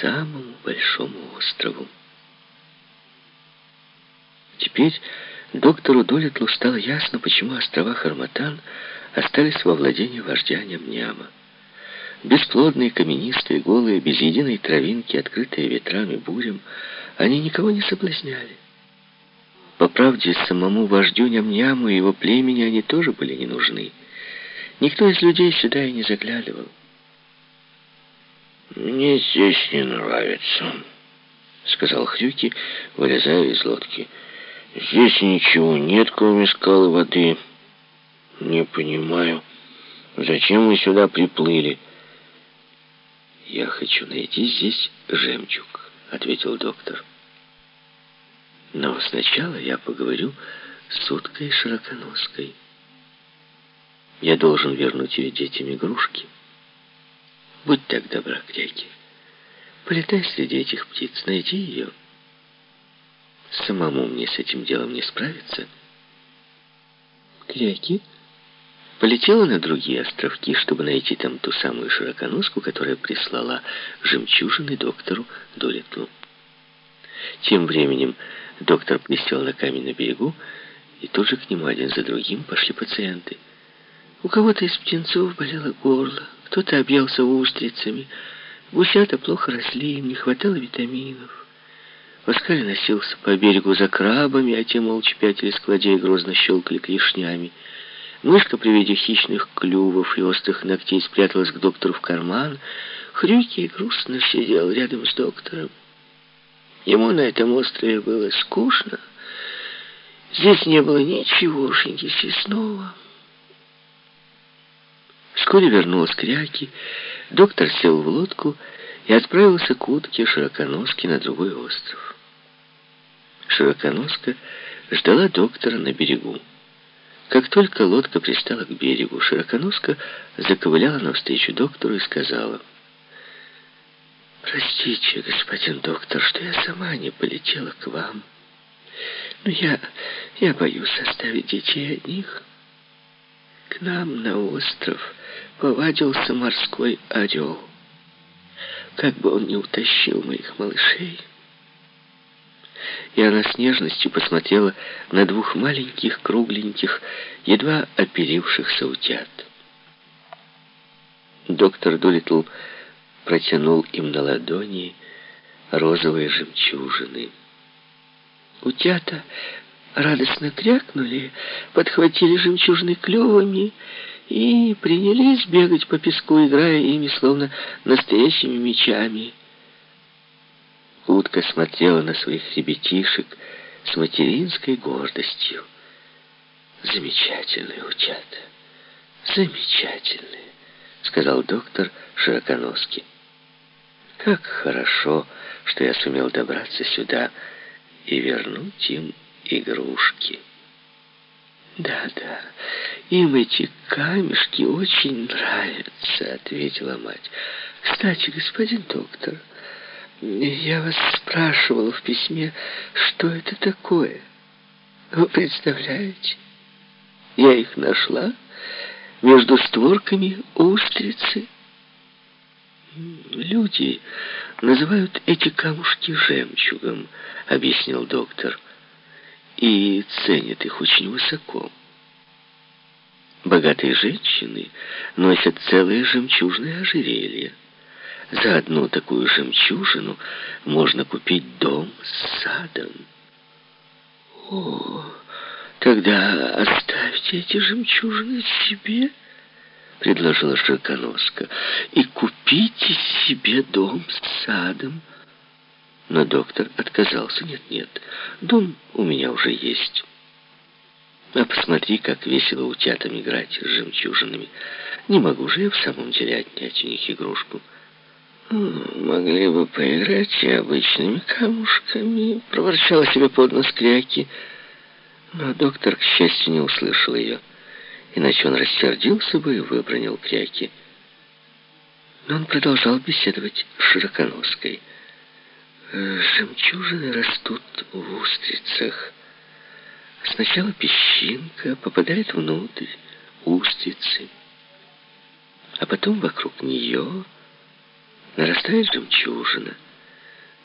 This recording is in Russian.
самому большому острову. Теперь доктору Долитлу стало ясно, почему острова Харматан остались во владении вождя Нямняма. Бесплодные, каменистые, голые, без единой травинки, открытые ветрами бурем, они никого не соблазняли. По правде, самому вождю Ням-Няму и его племени они тоже были не нужны. Никто из людей сюда и не заглядывал. «Мне здесь не нравится», — сказал Хрюки, вылезая из лодки. «Здесь ничего нет, кроме скалы воды. Не понимаю, зачем мы сюда приплыли?» «Я хочу найти здесь жемчуг», — ответил доктор. «Но сначала я поговорю с уткой широконоской. Я должен вернуть ее детям игрушки. Будь так добра, Кряки. Полетай среди этих птиц, найди ее. Самому мне с этим делом не справиться». Кряки полетела на другие островки, чтобы найти там ту самую широконоску, которая прислала жемчужины доктору Долитлу. Тем временем доктор присел на камень на берегу, и тут же к нему один за другим пошли пациенты. У кого-то из птенцов болело горло, кто-то объелся устрицами, гусята плохо росли, им не хватало витаминов. Паскаль носился по берегу за крабами, а те молча пятились к и грозно щелкали клешнями. Мышка при виде хищных клювов и острых ногтей спряталась к доктору в карман. Хрюки грустно сидел рядом с доктором. Ему на этом острове было скучно. Здесь не было ничегошеньки съестного. Вскоре вернулась Кряки. Доктор сел в лодку и отправился к утке Широконоске на другой остров. Широконоска ждала доктора на берегу. Как только лодка пристала к берегу, Широконоска заковыляла навстречу доктору и сказала, «Простите, господин доктор, что я сама не полетела к вам. Но я, я боюсь оставить детей одних. К нам на остров повадился морской орел. Как бы он не утащил моих малышей» и она с нежностью посмотрела на двух маленьких, кругленьких, едва оперившихся утят. Доктор Долитл протянул им на ладони розовые жемчужины. Утята радостно крякнули, подхватили жемчужины клювами и принялись бегать по песку, играя ими, словно настоящими мечами. Утка смотрела на своих ребятишек с материнской гордостью. «Замечательные утята, замечательные», — сказал доктор Широконоский. «Как хорошо, что я сумел добраться сюда и вернуть им игрушки». «Да-да, им эти камешки очень нравятся», — ответила мать. «Кстати, господин доктор...» Я вас спрашивала в письме, что это такое. Вы представляете? Я их нашла между створками устрицы. Люди называют эти камушки жемчугом, объяснил доктор, и ценят их очень высоко. Богатые женщины носят целые жемчужные ожерелья. За одну такую жемчужину можно купить дом с садом. О, тогда оставьте эти жемчужины себе, предложила Широконоска, и купите себе дом с садом. Но доктор отказался. Нет, нет, дом у меня уже есть. А посмотри, как весело утятам играть с жемчужинами. Не могу же я в самом деле отнять у них игрушку. «Могли бы поиграть и обычными камушками», — проворчала себе под нос Кряки. Но доктор, к счастью, не услышал ее, иначе он рассердился бы и выбронил Кряки. Но он продолжал беседовать с Широконоской. «Жемчужины растут в устрицах. Сначала песчинка попадает внутрь устрицы, а потом вокруг нее нарастает жемчужина —